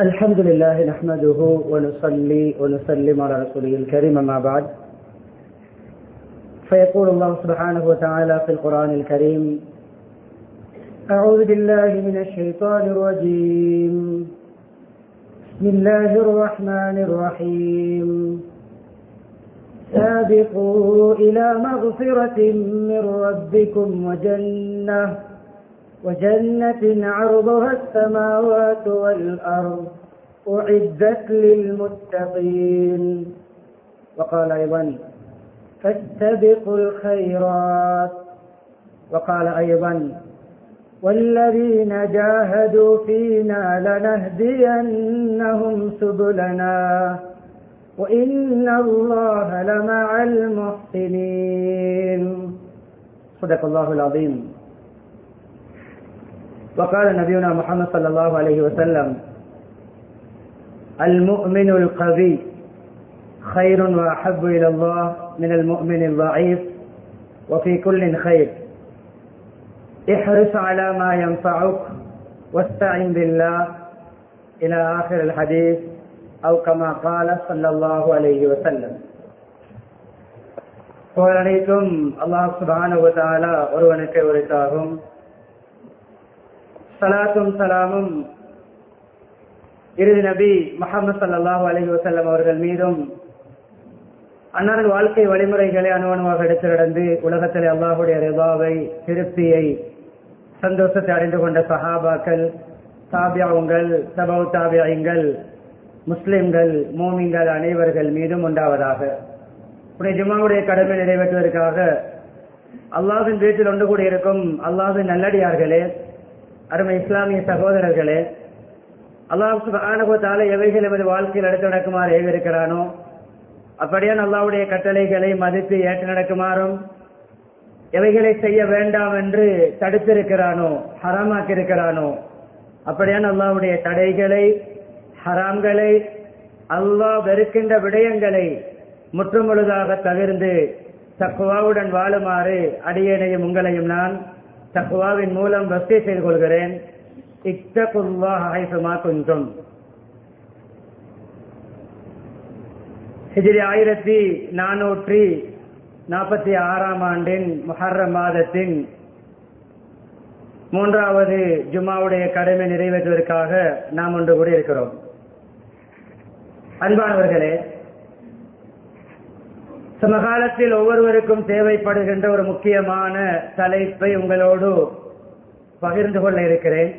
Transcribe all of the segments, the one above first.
الحمد لله نحمده ونصلي ونسلم على رسوله الكريم ما بعد. فيقول الله سبحانه وتعالى في القرآن الكريم أعوذ بالله من الشيطان الرجيم. بسم الله الرحمن الرحيم. سابقوا إلى مغفرة من ربكم وجنة. وجنة عرضها السماوات والأرض أعدت للمتقين. وقال أيضا فاستبقوا الخيرات. وقال أيضا والذين جاهدوا فينا لنهدينهم سبلنا وإن الله لمع المحسنين. صدق الله العظيم. وقال نبينا محمد صلى الله عليه وسلم المؤمن القوي خير وأحب إلى الله من المؤمن الضعيف وفي كل خير احرص على ما ينفعك واستعن بالله إلى آخر الحديث أو كما قال صلى الله عليه وسلم அனைத்தும் அல்லாஹ் சுபான ஒருவனுக்கு உரைத்தாகும் சலாத்தும் சலாமும். இறுதி நபி முகமது சல்லாஹூ அலி வசல்லம் அவர்கள் மீதும் அன்னாரது வாழ்க்கை வழிமுறைகளை அணுவணுவாக எடுத்து நடந்து உலகத்தில் அல்லாஹுடைய ரிபாவை திருப்தியை சந்தோஷத்தை அறிந்து கொண்ட சஹாபாக்கள் தாபியாவுங்கள் சபவு தாபியாயுங்கள் முஸ்லிம்கள் மோமிங்கள் அனைவர்கள் மீதும் உண்டாவதாக. உடைய ஜும்மாவுடைய கடமை நிறைவேற்றுவதற்காக அல்லாஹின் வீட்டில் ஒன்று கூடியிருக்கும் அல்லாஹின் நல்லடியார்களே அருமை இஸ்லாமிய சகோதரர்களே அல்லாஹால எவைகள் எமது வாழ்க்கையில் எடுத்து நடக்குமாறு ஏவிருக்கிறானோ அப்படியான் அல்லாவுடைய கட்டளைகளை மதித்து ஏற்று நடக்குமாறும் எவைகளை செய்ய வேண்டாம் என்று தடுத்திருக்கிறானோ ஹராமாக்கி இருக்கிறானோ அப்படியான் அல்லாவுடைய தடைகளை ஹராம்களை அல்லாஹ் வெறுக்கின்ற விடயங்களை முற்றுமுழுதாக தவிர்ந்து தக்குவாவுடன் வாழுமாறு அடியேனையும் உங்களையும் நான் தக்குவாவின் மூலம் பக்தி செய்து கொள்கிறேன். இத்தகுல்லா கொஞ்சம் ஹிஜிரி ஆயிரத்தி நானூற்றி நாற்பத்தி ஆறாம் ஆண்டின் முஹர்ரம் மாதத்தின் மூன்றாவது ஜுமாவுடைய கடமை நிறைவேற்றுவதற்காக நாம் ஒன்று கூட இருக்கிறோம் அன்பானவர்களே சமகாலத்தில் ஒவ்வொருவருக்கும் தேவைப்படுகின்ற ஒரு முக்கியமான தலைப்பை உங்களோடு பகிர்ந்து கொள்ள இருக்கிறேன்.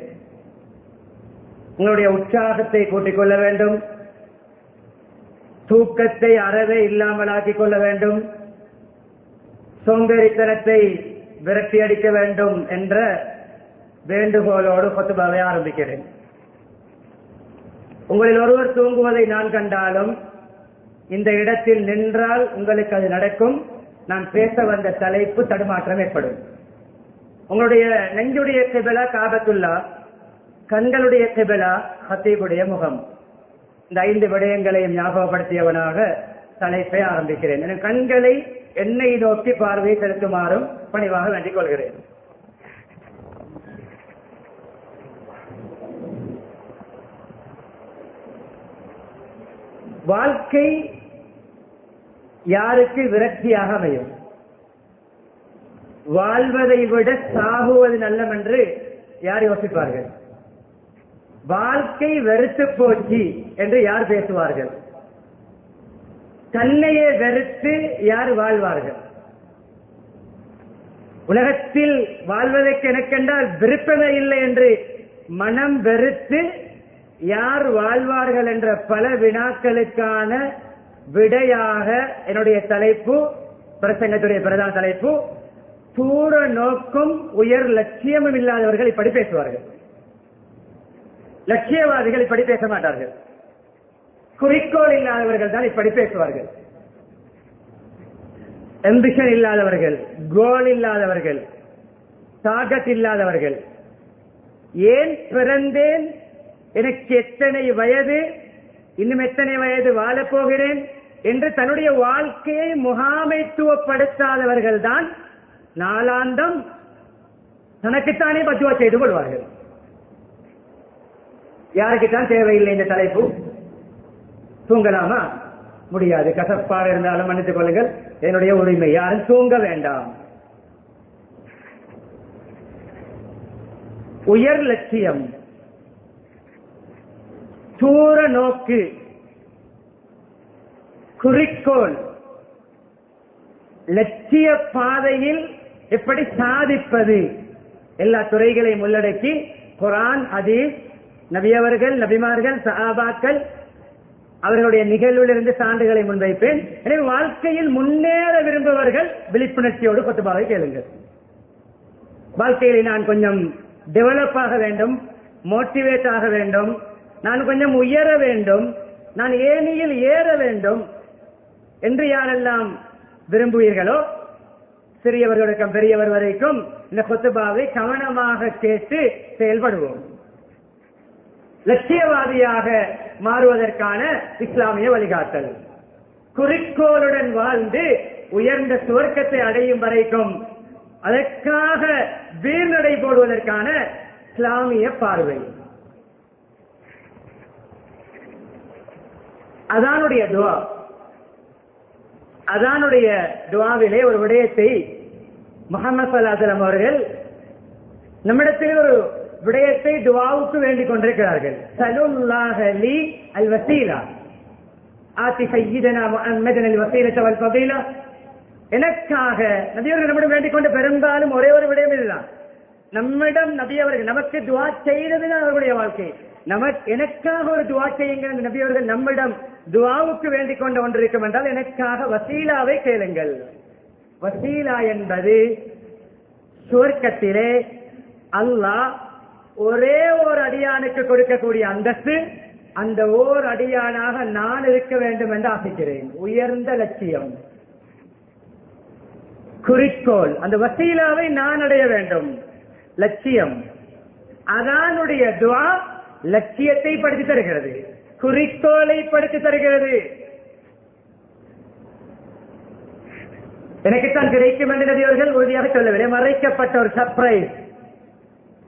உங்களுடைய உற்சாகத்தை கூட்டிக் கொள்ள வேண்டும். தூக்கத்தை அறவே இல்லாமலாக்கிக் கொள்ள வேண்டும். சோம்பேறித்தனத்தை விரட்டி அடிக்க வேண்டும் என்ற வேண்டுகோளோடு கொத்துபாவை ஆரம்பிக்கிறேன். உங்களில் ஒருவர் தூங்குவதை நான் கண்டாலும் இந்த இடத்தில் நின்றால் உங்களுக்கு அது நடக்கும். நான் பேச வந்த தலைப்பு தடுமாற்றம் ஏற்படும். உங்களுடைய நெஞ்சுடைய கிபலா காபத்துல்லா கண்களுடைய கிபலா ஹத்தீபுடைய முகம். இந்த ஐந்து விடயங்களையும் ஞாபகப்படுத்தியவனாக தலைப்பை ஆரம்பிக்கிறேன். என கண்களை என்னை நோக்கி பார்வையை செலுத்துமாறும் பணிவாக வேண்டிக் கொள்கிறேன். வாழ்க்கை யாருக்கு விரக்தியாக அமையும்? வாழ்வதை விட சாகுவது நல்லம் என்று யார் யோசிப்பார்கள்? வாழ்க்கை வெறுத்து போச்சு என்று யார் பேசுவார்கள்? தன்னையே வெறுத்து யார் வாழ்வார்கள்? உலகத்தில் வாழ்வதற்கு எனக்கென்றால் விருப்பமே இல்லை என்று மனம் வெறுத்து யார் வாழ்வார்கள் என்ற பல வினாக்களுக்கான விடையாக என்னுடைய தலைப்பு பிரசங்கத்துடைய பிரதான தலைப்பு தூர நோக்கும் உயர் லட்சியமும் இல்லாதவர்கள் இப்படி பேசுவார்கள். லட்சியவாதிகள் இப்படி பேச மாட்டார்கள். குறிக்கோள் இல்லாதவர்கள் தான் இப்படி பேசுவார்கள். எம்பிஷன் இல்லாதவர்கள் கோல் இல்லாதவர்கள் டார்கெட் இல்லாதவர்கள் ஏன் பிறந்தேன் எனக்கு எத்தனை வயது இன்னும் எத்தனை வயது வாழப் போகிறேன் என்று தன்னுடைய வாழ்க்கையை முகாமைத்துவப்படுத்தாதவர்கள் தான் நாளாந்தம் தனக்குத்தானே பத்துவா செய்து கொள்வார்கள். யாருக்குத்தான் தேவையில்லை இந்த தலைப்பு? தூங்கலாமா? முடியாது. கசப்பாக இருந்தாலும் மன்னித்துக் கொள்ளுங்கள். என்னுடைய உரிமை. யாரும் தூங்க வேண்டாம். உயர் லட்சியம். தூர நோக்கு குறிக்கோள் லட்சிய பாதையில் எப்படி சாதிப்பது? எல்லா துறைகளையும் உள்ளடக்கி குரான் அதீஸ் நபியவர்கள் நபிமார்கள் சஹாபாக்கள் அவர்களுடைய நிகழ்விலிருந்து சான்றுகளை முன்வைப்பேன். எனவே வாழ்க்கையில் முன்னேற விரும்புபவர்கள் விழிப்புணர்ச்சியோடு கொத்துபாவை கேளுங்கள். வாழ்க்கையில் நான் கொஞ்சம் டெவலப் ஆக வேண்டும் மோட்டிவேட் ஆக வேண்டும் நான் கொஞ்சம் உயர வேண்டும். நான் ஏனியில் ஏற வேண்டும். என்று யாரெல்லாம் விரும்புவீர்களோ சிறியவர்களுக்கும் பெரியவர் வரைக்கும் இந்த கொத்துபாவை கவனமாக கேட்டு செயல்படுவோம். லட்சியவாதியாக மாறுவதற்கான இஸ்லாமிய வழிகாட்டல். குறிக்கோளுடன் வாழ்ந்து உயர்ந்த சுவர்க்கத்தை அடையும் வரைக்கும் அதற்காக வீழ்நடை போடுவதற்கான இஸ்லாமிய பார்வை. அதானுடைய துவா. அதானுடைய துவாவிலே ஒரு விடயத்தை முகமது சல்லாசலம் அவர்கள் நம்மிடத்தில் ஒரு விடயத்தை துவாவுக்கு வேண்டிக் கொண்டிருக்கிறார்கள். சலுல்லாஹலி அல் வசீலா. ஆத்தி சையீதனா முஹம்மதன் அல் வசீலத்த வல் ஃபதீலா. எனக்காக நபியவர்கள் நம்மிடம் வேண்டிக் கொண்ட பெரும்பாலும் ஒரே ஒரு விடயம் இதுதான். நம்மிடம் நபியவர்கள் நமக்கு துவா செய்ததுதான் அவர்களுடைய வாழ்க்கை. நமக்கு எனக்காக ஒரு துவா செய்யுங்கள் நபியவர்கள் நம்மிடம் துவாவுக்கு வேண்டிக் கொண்டு ஒன்றிருக்கும் என்றால் எனக்காக வசீலாவை கேளுங்கள். வசீலா என்பது சுவர்க்கத்திலே அல்லாஹ் ஒரே ஒரு அடியானுக்கு கொடுக்கக்கூடிய அந்தஸ்து அந்த ஓர் அடியானாக நான் இருக்க வேண்டும் என்று ஆசைக்கிறேன். உயர்ந்த லட்சியம். குறிக்கோள். அந்த வசீலாவை நான் அடைய வேண்டும். லட்சியம். அதானுடைய துவா லட்சியத்தை படித்து தருகிறது. குறிக்கோளை படித்து தருகிறது. எனக்குத்தான் கிடைக்கும் என்று நபியவர்கள் உறுதியாக சொல்லவில்லை. மறைக்கப்பட்ட ஒரு சர்ப்ரைஸ்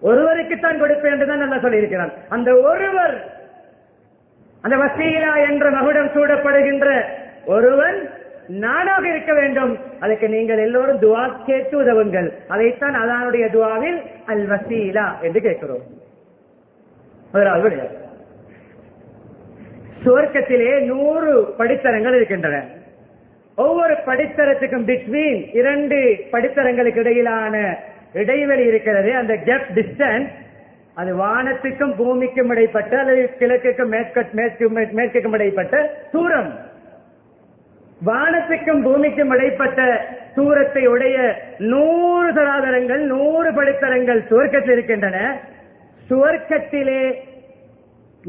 ஒருவருக்குத்தான் கொடுப்பேன் என்றுதான் நல்லா சொல்லியிருக்கிறான். அந்த ஒருவர் அந்த வசீலா என்ற மகுடம் சூடப்படுகின்ற ஒருவன் நானாக இருக்க வேண்டும். அதுக்கு நீங்கள் எல்லோரும் துவா கேட்டு உதவுங்கள். அதைத்தான் அதானுடைய துவாவில் அல் வசீலா என்று கேட்கிறோம். முதலாவது விடயம். சுவர்க்கத்திலே நூறு படித்தரங்கள் இருக்கின்றன. ஒவ்வொரு படித்தரத்துக்கும் பிட்வீன் இரண்டு படித்தரங்களுக்கு இடையிலான இடைவெளி இருக்கிறது. அந்த கேப் டிஸ்டன்ஸ் அது வானத்துக்கும் பூமிக்கும் இடைப்பட்ட அல்லது கிழக்குக்கும் மேற்கு மேற்குக்கும் இடைப்பட்ட தூரம். வானத்துக்கும் பூமிக்கும் இடைப்பட்ட தூரத்தை உடைய நூறு சராதரங்கள் நூறு படித்தரங்கள் சுவர்க்கத்தில் இருக்கின்றன. சுவர்க்கத்திலே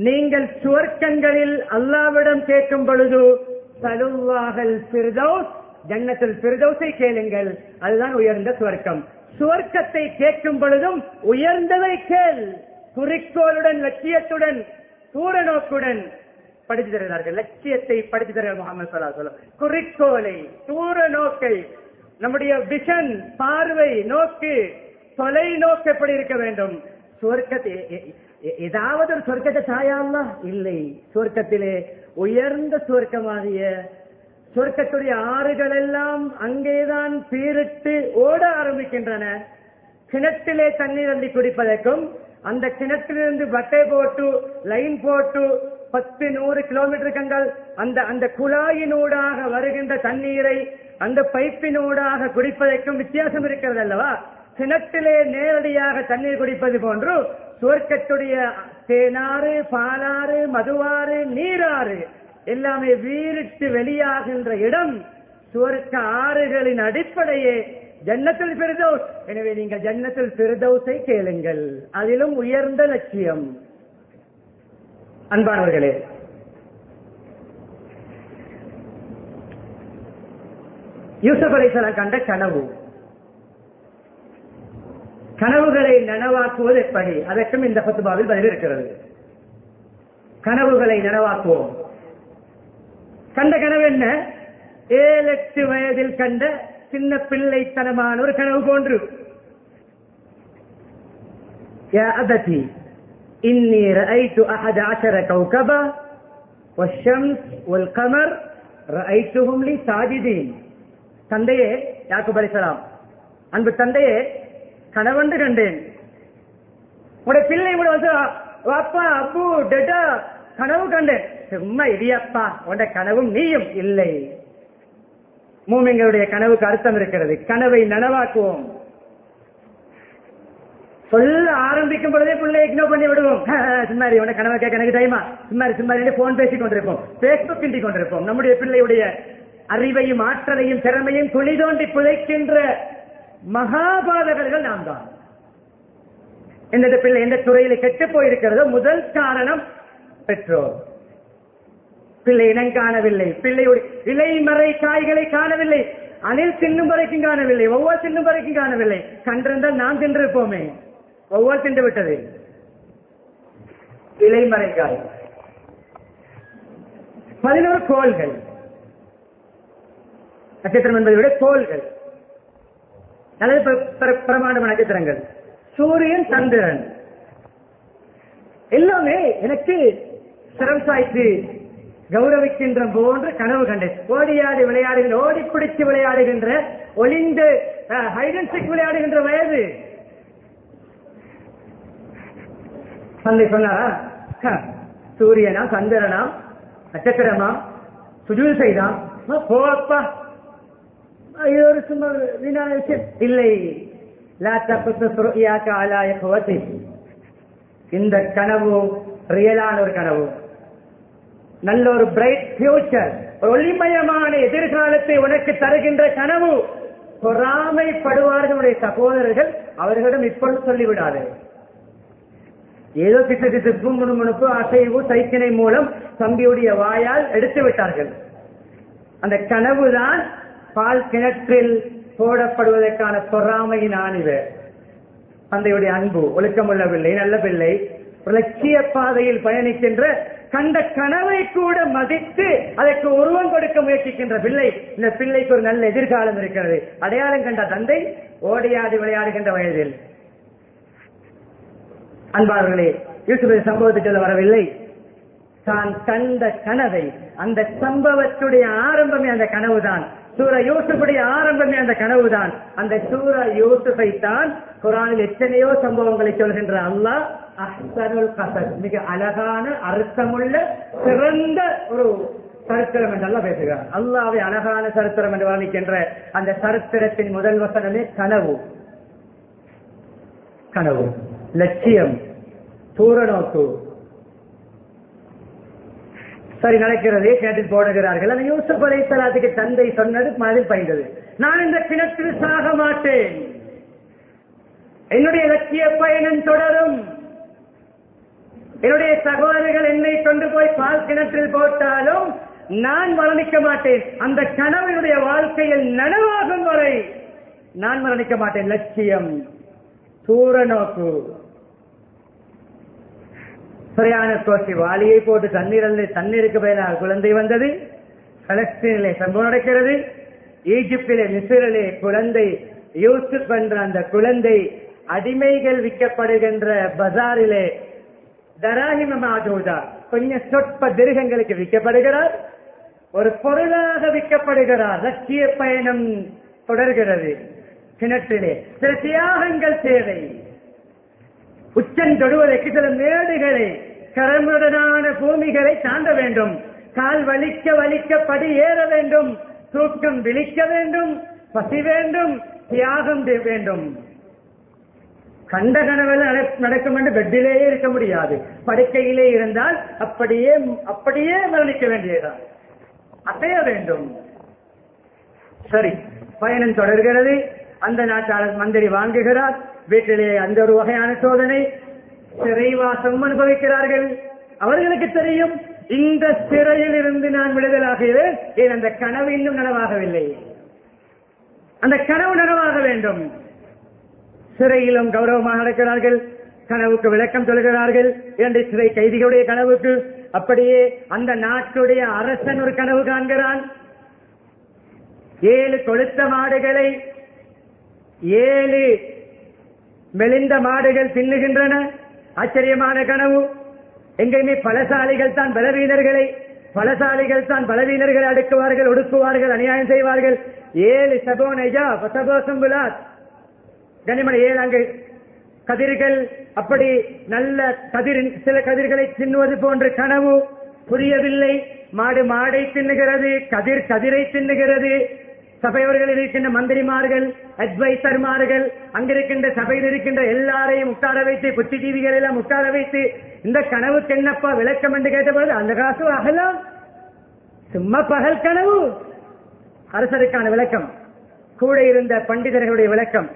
நீங்கள் சுவர்க்கங்களில் அல்லாவிடம் கேட்கும் பொழுது சலுவாகல் பிரதோஸ் ஜன்னத்தில் பிரதோஸை கேளுங்கள் அதுதான் உயர்ந்த சுவர்க்கம். சுவர்க்கத்தை கேட்கும் பொழுதும் உயர்ந்ததை கேள். குறிக்கோளுடன் லட்சியத்துடன் தூரநோக்குடன் படித்து தருகிறார்கள். லட்சியத்தை படித்து தருகிறார் முகமது சல்லா சொல்லம் குறிக்கோளை தூர நோக்கை நம்முடைய விஷன் பார்வை நோக்கு தொலை நோக்கு எப்படி இருக்க வேண்டும்? சுவர்க்கத்தை ஏதாவது ஒரு சொர்க்கத்தை சாயாமா இல்லை. சொர்க்கத்திலே உயர்ந்த சொர்க்கமாகிய சொர்க்கத்துடைய ஆறுகள் எல்லாம் அங்கேதான் பீரிட்டு ஓட ஆரம்பிக்கின்றன. கிணற்றிலே தண்ணீர் அள்ளி குடிப்பதற்கும் அந்த கிணற்றிலிருந்து பட்டை போட்டு லைன் போட்டு பத்து நூறு கிலோமீட்டர் கண்டால் அந்த அந்த குழாயினூடாக வருகின்ற தண்ணீரை அந்த பைப்பினூடாக குடிப்பதற்கும் வித்தியாசம் இருக்கிறது அல்லவா? கிணற்றிலே நேரடியாக தண்ணீர் குடிப்பது போன்று சுவர்க்கத்துடைய தேனாறு பாலாறு மதுவாறு நீராறு எல்லாமே வீரிட்டு வெளியாகின்ற இடம் சுவர்க்க ஆறுகளின் அடிப்படையே ஜன்னத்தில் பெருதவுஸ் எனவே நீங்கள் ஜன்னத்தில் பிரதோஸை கேளுங்கள். அதிலும் உயர்ந்த லட்சியம். அன்பானவர்களே யூசப் அலைசலாம் கண்ட கனவு கனவுகளை நனவாக்குவது எப்படி அதற்கும் இந்த பத்துபாவில் பதில் இருக்கிறது கனவுகளை நனவாக்குவோம் கண்ட கனவு என்ன ஏழு எட்டு வயதில் கண்ட சின்ன பிள்ளைத்தனமான ஒரு கனவு போன்று யா அபதி இன்னி ரஐத்து அஹத அஷர கௌகபா والشمس والقمر رأيتهم لي ساجدين தந்தையே யாக்குப் அலைஹிஸ்ஸலாம் அன்பு தந்தையே கணவன் கண்டேன் உடைய பிள்ளை கூட வந்து அப்பா அப்பு டெடா கனவு கண்டேன். சும்மா இடியப்பா. உடைய கனவும் நீயும் இல்லை. மூமிங்களுடைய கனவுக்கு அர்த்தம் இருக்கிறது. கனவை நனவாக்குவோம். சொல்ல ஆரம்பிக்கும் பொழுதே பிள்ளை இக்னோர் பண்ணி விடுவோம். சும்மாரி உன கனவை கேட்க எனக்கு டைமா சும்மாரி சும்மாரி போன் பேசிக் கொண்டிருப்போம். பேஸ்புக் கிண்டி கொண்டிருப்போம். நம்முடைய பிள்ளையுடைய அறிவையும் ஆற்றலையும் திறமையும் துளி தோண்டி புதைக்கின்ற மகாபாதகர்கள் நாம் தான் எந்த பிள்ளை எந்த துறையில கெட்டு போயிருக்கிறதோ முதல் காரணம் பெற்றோர். பிள்ளை இனம் காணவில்லை. பிள்ளையுடைய இலைமறை காய்களை காணவில்லை. அணில் தின்னும் வரைக்கும் காணவில்லை. ஒவ்வொரு தின்னும் வரைக்கும் காணவில்லை. கன்றிருந்தால் நாம் தின்றிருப்போமே. ஒவ்வொரு தின்று விட்டது. இலைமறை காய். பதினோரு கோள்கள். நட்சத்திரம் என்பதை விட கோள்கள். அல்லது பிர- பிர- நட்சத்திரங்கள். சூரியன் சந்திரன். எல்லாமே எனக்கு சிரம் சாய்த்து கௌரவிக்கின்ற போன்ற கனவு கண்டேன். ஓடியாடி விளையாடுகின்ற ஓடி பிடிச்சு விளையாடுகின்ற ஒளிந்து ஹைடன்சிக் விளையாடுகின்ற வயது. தந்தை சொன்னாரா? சூரியனா சந்திரனா நட்சத்திரமா? சுஜூல் செய்தான். போப்பா இது ஒரு சும்மா வீணான விஷயம் இல்லை இந்த கனவு ரியலான ஒரு கனவு நல்ல ஒரு பிரைட் ஃபியூச்சர் ஒளிமயமான எதிர்காலத்தை உனக்கு தருகின்ற கனவு பொறாமைப்படுவார்களுடைய சகோதரர்கள் அவர்களிடம் இப்பொழுது சொல்லிவிடாது ஏதோ கிட்ட கிட்டு முணுமுணுப்பு அசைவு சைக்கிணை மூலம் தம்பியுடைய வாயால் எடுத்து விட்டார்கள் அந்த கனவுதான் பால் கிணற்றில் போடப்படுவதற்கான பொறாமையின் ஆணிவு தந்தையுடைய அன்பு ஒழுக்கமுள்ள பிள்ளை நல்ல பிள்ளை லட்சிய பாதையில் பயணிக்கின்ற கண்ட கனவை கூட மதித்து அதற்கு உருவம் கொடுக்க முயற்சிக்கின்ற பிள்ளை இந்த பிள்ளைக்கு ஒரு நல்ல எதிர்காலம் இருக்கிறது. அடையாளம் கண்ட தந்தை ஓடியாடி விளையாடுகின்ற வயதில். அன்பார்களே யூசுப் சம்பவத்துக்கு சொல்ல வரவில்லை. தான் கண்ட கனவை அந்த சம்பவத்துடைய ஆரம்பமே அந்த கனவுதான். சூர யூசுஃபுடைய ஆரம்பமே அந்த கனவுதான். அந்த சூர யூசுஃபை தான் குரானில் எத்தனையோ சம்பவங்களை சொல்கின்ற அல்லாஹ் அஹ்சனுல் கசல் மிக அழகான அர்த்தமுள்ள சிறந்த ஒரு சரித்திரம் என்றெல்லாம் பேசுகிறார் அல்லாவை அழகான சரித்திரம் என்று வர்ணிக்கின்ற அந்த சரித்திரத்தின் முதல் வசனமே கனவு. கனவு. லட்சியம். தூரநோக்கு சரி நடக்கிறதே கேட்டு போடுகிறார்கள். அந்த யூசுப் அலை சலாத்துக்கு தந்தை சொன்னது மனதில் பயந்தது நான் இந்த கிணற்றில் சாக மாட்டேன். என்னுடைய லட்சிய பயணம் தொடரும். என்னுடைய சகோதரர்கள் என்னை கொண்டு போய் பால் கிணற்றில் போட்டாலும் நான் மரணிக்க மாட்டேன். அந்த கனவனுடைய வாழ்க்கையில் நனவாகும் வரை நான் மரணிக்க மாட்டேன். லட்சியம். தூர நோக்கு பிரயாண கோஷி வாளியை போட்டு தண்ணீரில் தண்ணீருக்கு பதிலாக குழந்தை வந்தது. பலஸ்தீனிலே சம்பவம் நடக்கிறது. ஈஜிப்திலே மிசிரிலே குழந்தை யூசுப் என்ற அந்த குழந்தை அடிமைகள் விற்கப்படுகின்ற பஜாரிலே தராஹிமமாகுதா கொஞ்சம் சொற்ப திருகங்களுக்கு விற்கப்படுகிறார். ஒரு பொருளாக விற்கப்படுகிறார். லட்சிய பயணம் தொடர்கிறது. கிணற்றிலே சில தியாகங்கள் தேவை. உச்சம் தொடுவதற்கு சில மேடுகளை கரமுடனான பூமிகளை தாண்ட வேண்டும். கால் வலிக்க வலிக்க படி ஏற வேண்டும். தூக்கம் விழிக்க வேண்டும். பசி வேண்டும். தியாகம் வேண்டும். கண்ட கனவில் நடக்கும் என்று பெட்டிலேயே இருக்க முடியாது. படுக்கையிலே இருந்தால் அப்படியே அப்படியே மரணிக்க வேண்டியதுதான். அசைய வேண்டும். சரி பயணம் தொடர்கிறது. அந்த நாட்டாளர் மந்திரி வாங்குகிறார். வீட்டிலே அந்த ஒரு வகையான சோதனை சிறைவாசம் அனுபவிக்கிறார்கள். அவர்களுக்கு தெரியும் இந்த சிறையில் இருந்து நான் விடுதலாகிறேன் ஏன் அந்த கனவு இன்னும் நனவாகவில்லை. அந்த கனவு நனவாக வேண்டும். சிறையிலும் கௌரவமாக நடக்கிறார்கள் கனவுக்கு விளக்கம் சொல்கிறார்கள் இரண்டு சிறை கைதிகளுடைய கனவுக்கு. அப்படியே அந்த நாட்டுடைய அரசன் ஒரு கனவு காண்கிறான். ஏழு கொளுத்த மாடுகளை ஏழு மெலிந்த மாடுகள் பின்னுகின்றன ஆச்சரியமான கனவு. எங்கேயுமே பலசாலிகள் தான் பலவீனர்களை பலசாலிகள் தான் பலவீனர்களை அடுக்குவார்கள் ஒடுக்குவார்கள் அநியாயம் செய்வார்கள். ஏழு சபோ நைஜா சபோ சம்புலாத் ஏழு அங்கு கதிர்கள் அப்படி நல்ல கதிரின் சில கதிர்களை தின்னுவது போன்ற கனவு புரியவில்லை. மாடு மாடை தின்னுகிறது கதிர் கதிரை தின்னுகிறது. சபையவர்கள் இருக்கின்ற மந்திரிமார்கள் அட்வைசர்மார்கள் அங்கிருக்கின்ற சபையில் இருக்கின்ற எல்லாரையும் உட்கார வைத்து புத்திஜீவிகள் எல்லாம் உட்கார வைத்து இந்த கனவுக்கு என்னப்பா விளக்கம் என்று கேட்டபோது அந்த காசு அகலாம். சும்மா பகல் கனவு. அரசருக்கான விளக்கம் கூட இருந்த பண்டிதர்களுடைய விளக்கம்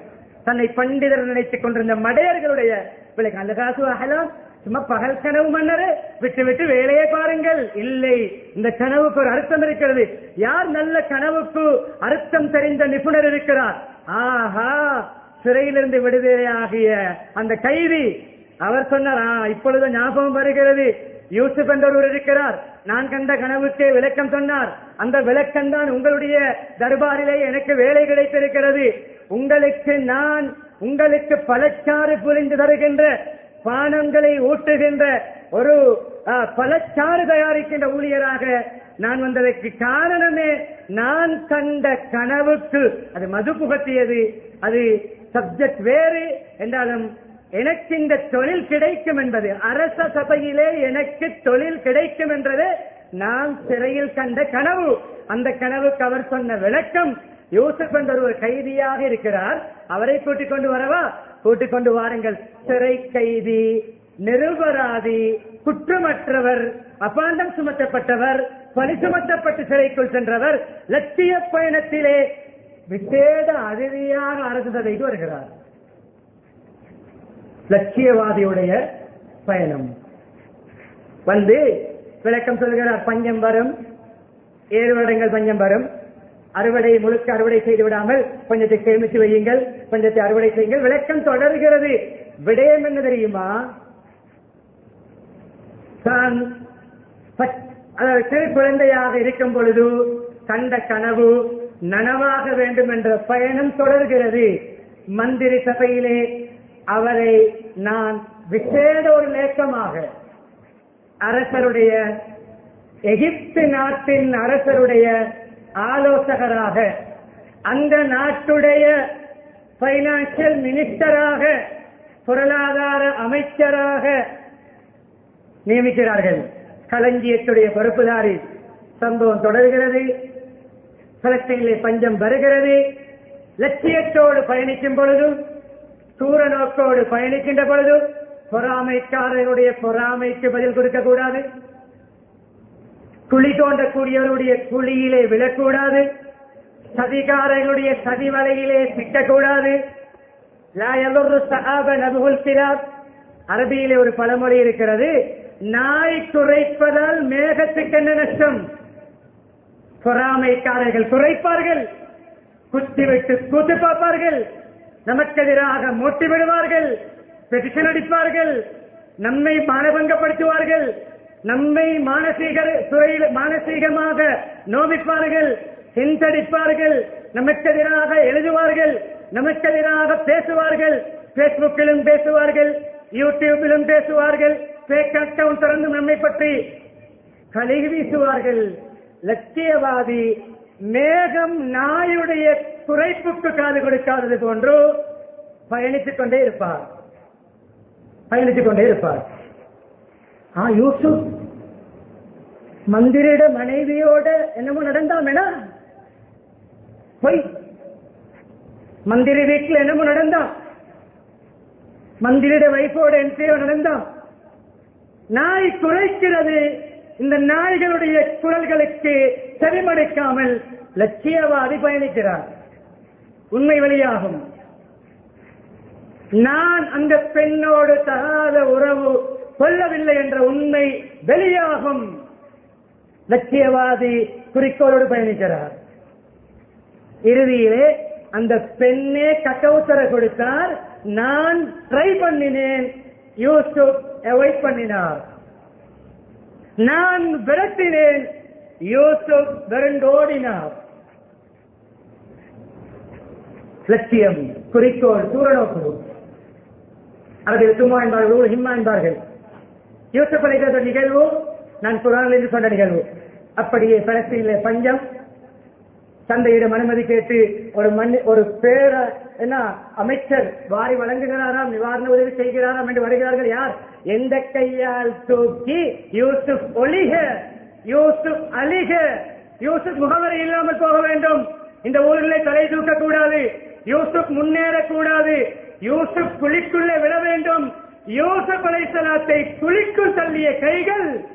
தன்னை பண்டிதர் நினைத்துக் கொண்டிருந்த மடையர்களுடைய விளக்கம். அந்த காசு அகலாம். சும்மா பகல் கனவு மன்னரு விட்டு விட்டு வேலையை பாருங்கள். இல்லை இந்த கனவுக்கு ஒரு அர்த்தம் இருக்கிறது. யார் நல்ல கனவுக்கு அர்த்தம் தெரிந்த நிபுணர் இருக்கிறார்? ஆஹா சிறையிலிருந்து விடுதலையாகிய அந்த கைதி. அவர் சொன்னார் இப்பொழுது ஞாபகம் வருகிறது. யூசுப் என்றவர் இருக்கிறார். நான் கண்ட கனவுக்கு விளக்கம் சொன்னார். அந்த விளக்கம் தான் உங்களுடைய தர்பாரிலே எனக்கு வேலை கிடைத்திருக்கிறது. உங்களுக்கு நான் உங்களுக்கு பலச்சாறு புரிந்து தருகின்ற பானங்களை ஊட்டுகின்ற ஒரு ஆ, பலச்சாறு தயாரிக்கின்ற ஊழியராக நான் வந்ததற்கு காரணமே நான் கண்ட கனவுக்கு. அது மது புகத்தியது அது சப்ஜெக்ட் வேறு. என்றாலும் எனக்கு இந்த தொழில் கிடைக்கும் என்பது அரச சபையிலே எனக்கு தொழில் கிடைக்கும் என்றது நான் சிறையில் கண்ட கனவு. அந்த கனவுக்கு அவர் சொன்ன விளக்கம் யூசுப் என்ற ஒரு கைதியாக இருக்கிறார். அவரை கூட்டிக் கொண்டு வரவா? கூட்டிக் கொண்டு வாருங்கள். சிறை கைதி. நிருபராதி குற்றமற்றவர் அபாண்டம் சுமத்தப்பட்டவர் பணி சுமத்தப்பட்டு சிறைக்குள் சென்றவர் லட்சிய பயணத்திலே விசேட அதிதியாக அரசு சபைக்கு வருகிறார். லட்சியவாதியுடைய பயணம். வந்து விளக்கம் சொல்கிறார் பஞ்சம் வரும் ஏழு வருடங்கள் பஞ்சம் வரும். அறுவடை முழுக்க அறுவடை செய்து விடாமல் கொஞ்சத்தை சேமித்து வையுங்கள் கொஞ்சத்தை அறுவடை செய்யுங்கள். விளக்கம் தொடர்கிறது. விடயம் என்ன தெரியுமா? தான் அதாவது சிறு குழந்தையாக இருக்கும் பொழுது கண்ட கனவு நனவாக வேண்டும் என்ற பயணம் தொடர்கிறது. மந்திரி சபையிலே அவரை நான் விசேட ஒரு லேக்கமாக அரசருடைய எகிப்து நாட்டின் அரசருடைய ஆலோசகராக அந்த நாட்டுடைய பைனான்சியல் மினிஸ்டராக பொருளாதார அமைச்சராக நியமிக்கிறார்கள். களஞ்சியத்துடைய பொறுப்புதாரி. சம்பவம் தொடர்கிறது. பலஸ்தீனிலே பஞ்சம் வருகிறது. லட்சியத்தோடு பயணிக்கும் பொழுதும் தூர நோக்கோடு பயணிக்கின்ற பொழுது பொறாமைக்காரருடைய பொறாமைக்கு பதில் கொடுக்கக்கூடாது. குழி தோன்றக்கூடியவருடைய குழியிலே விழக்கூடாது. சதிகாரர்களுடைய சதி வலையிலே சிக்கக்கூடாது லா அரபியிலே ஒரு பழமொழி இருக்கிறது. நாய் துரைப்பதால் மேகத்துக்கு என்ன நஷ்டம்? பொறாமைக்காரர்கள் துரைப்பார்கள். குத்தி வைத்து கூத்து பார்ப்பார்கள். நமக்கு எதிராக மூட்டி விடுவார்கள். பெட்டிஷன் அடிப்பார்கள். நம்மை மானபங்கப்படுத்துவார்கள். நம்மை மானசீக துறையில் மானசீகமாக நோவிப்பார்கள் ஹிந்தடிப்பார்கள். நமக்கு எதிராக எழுதுவார்கள். நமக்கு எதிராக பேசுவார்கள் பேஸ்புக்கிலும் பேசுவார்கள். யூடியூபிலும் பேசுவார்கள். பேக் அக்கவுண்ட் திறந்து நம்மை பற்றி கழுகி வீசுவார்கள். லட்சியவாதி மேகம் நாயுடைய குறைப்புக்கு காது கொடுக்காதது போன்று பயணித்துக் கொண்டே இருப்பார். பயணித்துக் கொண்டே இருப்பார். ஆ யூசுப் மந்திரிட மனைவியோட என்னமோ நடந்தாம் என பொய். மந்திரி வீட்டில் என்னமோ நடந்தான். மந்திரிட வைஃபோட என்ட்ரியோ நடந்தான். நாய் குறைக்கிறது இந்த நாய்களுடைய குரல்களுக்கு செவிமடைக்காமல் லட்சியவாதி பயணிக்கிறார். உண்மை வெளியாகும். நான் அந்த பெண்ணோடு தகாத உறவு கொள்ளவில்லை என்ற உண்மை வெளியாகும். லட்சியவாதி குறிக்கோளோடு பயணிக்கிறார். இறுதியிலே அந்த பெண்ணே கட்டவுத்தர கொடுத்தார். நான் ட்ரை பண்ணினேன். யூசுப் அவாய்ட் பண்ணினார். நான் விரட்டினேன் யூசுப் விரண்டோடினார். லட்சியம் குறிக்கோள் தூரநோக்கு அவர்கள் சும்மா என்பார்கள் ஹிம்மா என்பார்கள். யூசுப் அலைகிற நிகழ்வு நான் குரானில் இருந்து சொன்ன நிகழ்வு. அப்படியே பலஸ்தீனிலே பஞ்சம் தந்தையிடம் அனுமதி கேட்டு ஒரு மண் ஒரு பேர என்ன அமைச்சர் வாரி வழங்குகிறாராம் நிவாரண உதவி செய்கிறாராம் என்று வருகிறார்கள் யார்? எந்த கையால் தூக்கி யூசுப் ஒளிக யூசுப் அலிக யூசுப் முகவரி இல்லாமல் போக வேண்டும். இந்த ஊரிலே தலை தூக்க கூடாது யூசுப் முன்னேறக்கூடாது யூசுப் குழிக்குள்ளே விட வேண்டும். யூசுப் அலைசலாத்தை குழிக்குள் தள்ளிய கைகள்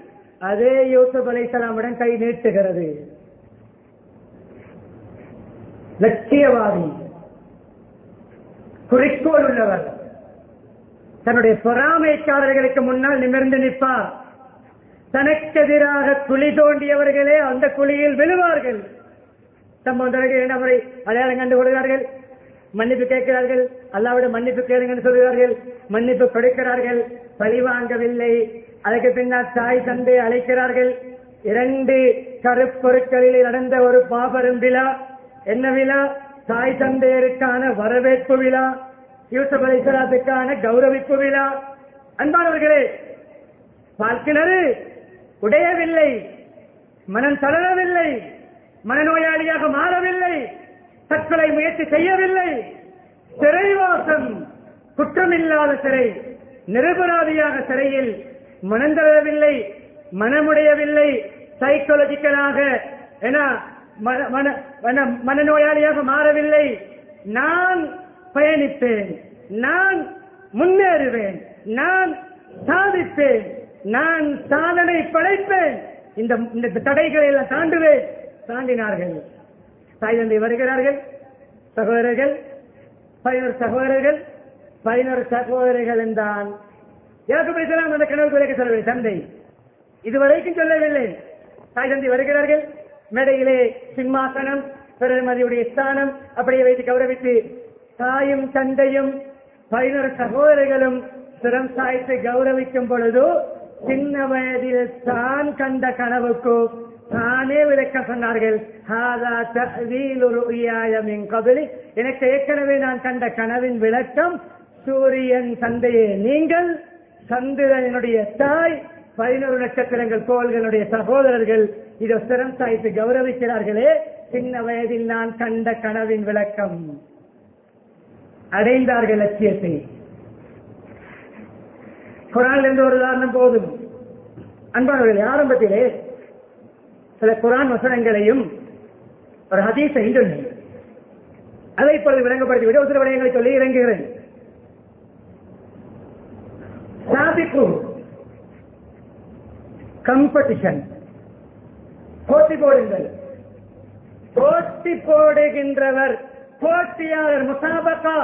அதே யூசுப் அலைசலாமுடன் கை நீட்டுகிறது. லட்சியவாதி. குறிக்கோள் உள்ளவர் தன்னுடைய பொறாமைக்காரர்களுக்கு முன்னால் நிமிர்ந்து நிற்பார். தனக்கெதிராக குழி தோண்டியவர்களே அந்த குழியில் விழுவார்கள். சம்பந்தர்கள் அவரை அடையாளம் கண்டு கொள்கிறார்கள்? மன்னிப்பு கேட்கிறார்கள். அல்லாவிட மன்னிப்பு கேளுங்கன்னு சொல்கிறார்கள். மன்னிப்பு கொடுக்கிறார்கள். பழி வாங்கவில்லை. அதற்கு பின்னால் தாய் தந்தை அழைக்கிறார்கள். இரண்டு கருப்பொருட்களில் நடந்த ஒரு பாபரும் விழா என்ன விழா? தாய் தந்தையருக்கான வரவேற்பு விழா யூசப் அலிசலாத்துக்கான கௌரவிப்பு விழா. அன்பானவர்களே பார்க்கிறது உடையவில்லை மனம் தளரவில்லை மனநோயாளியாக மாறவில்லை தற்கொலை முயற்சி செய்யவில்லை. சிறைவாசம் குற்றமில்லாத சிறை நிரபராதியாக சிறையில் மனம் தளரவில்லை மனமுடையவில்லை சைக்காலஜிக்கலாக என மனநோயாளியாக மாறவில்லை. நான் பயணிப்பேன். நான் முன்னேறுவேன். நான் சாதிப்பேன். நான் சாதனை படைப்பேன். இந்த இந்த தடைகளை எல்லாம் தாண்டுவேன் தாண்டினார்கள். தாய் தந்தை வருகிறார்கள். சகோதரர்கள் பயனர் சகோதரர்கள் பயனர் சகோதரர்கள் என்றான் எனக்கு பேசலாம் அந்த கனவு குறைக்க சொல்லவில்லை தந்தை இதுவரைக்கும் சொல்லவில்லை. தாய் தந்தை வருகிறார்கள். மேடையிலே சிம்மாசனம் பிரதமதியுடைய ஸ்தானம் அப்படியே வைத்து கௌரவித்து தாயும் தந்தையும் பதினோரு சகோதரிகளும் சிரம் சாய்த்து கௌரவிக்கும் பொழுது சின்ன வயதில் தான் கண்ட கனவுக்கு தானே விளக்க சொன்னார்கள். "ஹாதா எனக்கு ஏற்கனவே நான் கண்ட கனவின் விளக்கம் சூரியன் தந்தையே நீங்கள் சந்திரனுடைய தாய் பதினோரு நட்சத்திரங்கள் கோள்களுடைய சகோதரர்கள் இதை சிரம் சாய்த்து கௌரவிக்கிறார்களே. சின்ன வயதில் நான் கண்ட கனவின் விளக்கம். அடைந்தார்கள் லட்சியத்தை. குரான் என்று ஒரு உதாரணம் போதும். அன்பானவர்கள் ஆரம்பத்திலே சில குரான் வசனங்களையும் ஒரு ஹதீஸை சொன்னேன் அதை இப்பொழுது விளங்கப்படுத்தி விட சில விடயங்களை சொல்லி இறங்குகிறேன். சாதிப்பு கம்படிஷன் போட்டி போடுங்கள். போட்டி போடுகின்றவர் போட்டியாளர் முசாபகா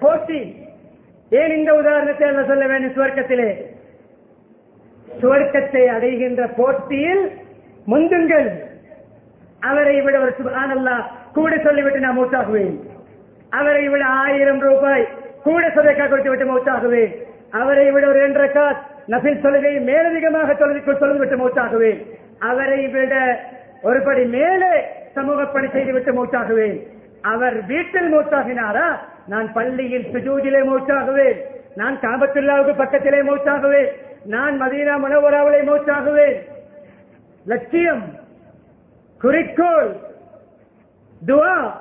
போட்டி. ஏன் இந்த உதாரணத்தை அல்ல சொல்ல வேண்டும் சுவர்க்கத்திலே? சுவர்க்கத்தை அடைகின்ற போட்டியில் முந்துங்கள். அவரை விட ஒரு சுபானல்லா கூட சொல்லிவிட்டு நான் மூத்தாகுவேன் அவரை விட ஆயிரம் ரூபாய். கூட சொதக்கா கொடுத்து விட்டு மூத்தாகுவேன் அவரை விட ஒரு ரெண்டரை காசு நபில் தொழுகை மேலதிகமாக தொழுது தொழுது விட்டு அவரை விட ஒருபடி மேலே சமூக பணி செய்து விட்டு அவர் வீட்டில் மூத்தாகினாரா நான் பள்ளியில் சுஜூதிலே மூத்தாகுவேன் நான் காபத்துல்லாவுக்கு பக்கத்திலே மூத்தாகுவேன் நான் மதீனா மனோவராவிலே மூத்தாகுவேன் லட்சியம் குறிக்கோள் துவா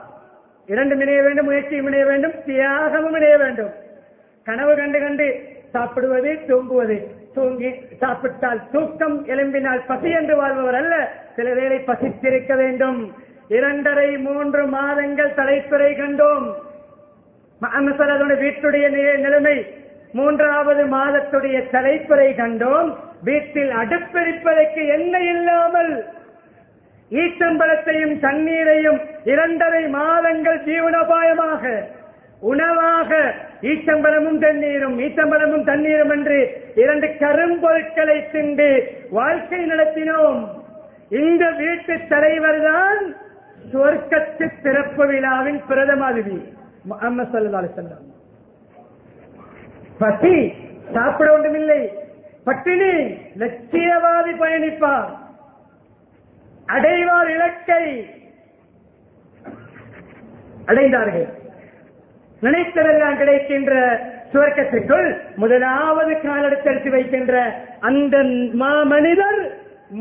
இரண்டும் இணைய வேண்டும் முயற்சியும் இணைய வேண்டும் தியாகமும் இணைய வேண்டும். கனவு கண்டு கண்டு சாப்பிடுவது தூங்குவது. தூங்கி சாப்பிட்டால் தூக்கம் எலும்பினால் பசி என்று வாழ்பவர் அல்ல. சில வேளை பசித்திருக்க வேண்டும். இரண்டரை மூன்று மாதங்கள் தலைத்துறை கண்டோம். அதனுடைய வீட்டுடைய நிலைமை. மூன்றாவது மாதத்துடைய தலைப்புரை கண்டோம். வீட்டில் அடுப்பெரிப்பதற்கு எண்ணெய் இல்லாமல் ஈச்சம்பழத்தையும் தண்ணீரையும் இரண்டரை மாதங்கள் ஜீவனோபாயமாக உணவாக ஈச்சம்பழமும் தண்ணீரும் ஈச்சம்பழமும் தண்ணீரும் என்று இரண்டு கரும்பொருட்களை திண்டு வாழ்க்கை நடத்தினோம். இந்த வீட்டு தலைவர் தான் சொர்க்கத்து திறப்பு விழாவின் பிரதமாதிபதி முகமது சல்லா அலிசல்லாம் பசி சாப்பிட ஒன்றுமில்லை. பட்டினி லட்சியவாதி பயணிப்பார். அடைவார் இலக்கை அடைந்தார்கள். நினைத்ததெல்லாம் கிடைக்கின்ற சுவர்க்கத்திற்குள் முதலாவது காலெடுத்தெடுத்து வைக்கின்ற அந்த மாமனிதர்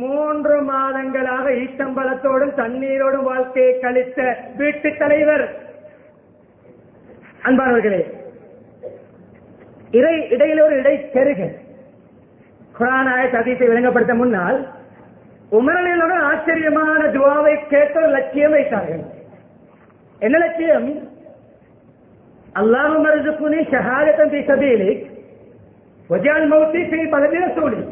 மூன்று மாதங்களாக ஈட்டம்பலத்தோடும் தண்ணீரோடும் வாழ்க்கையை கழித்த வீட்டு தலைவர். அன்பானவர்களே இறை இடையில ஒரு இடை செருக குரானாய சதீசை விளங்கப்படுத்த முன்னால் உமரனிலுடன் ஆச்சரியமான துவாவை கேட்ட லட்சியம் வைத்தார்கள். என்ன லட்சியம்? اللهم ارزقني شهادة في سبيلك وجعل موتي في بلد رسولك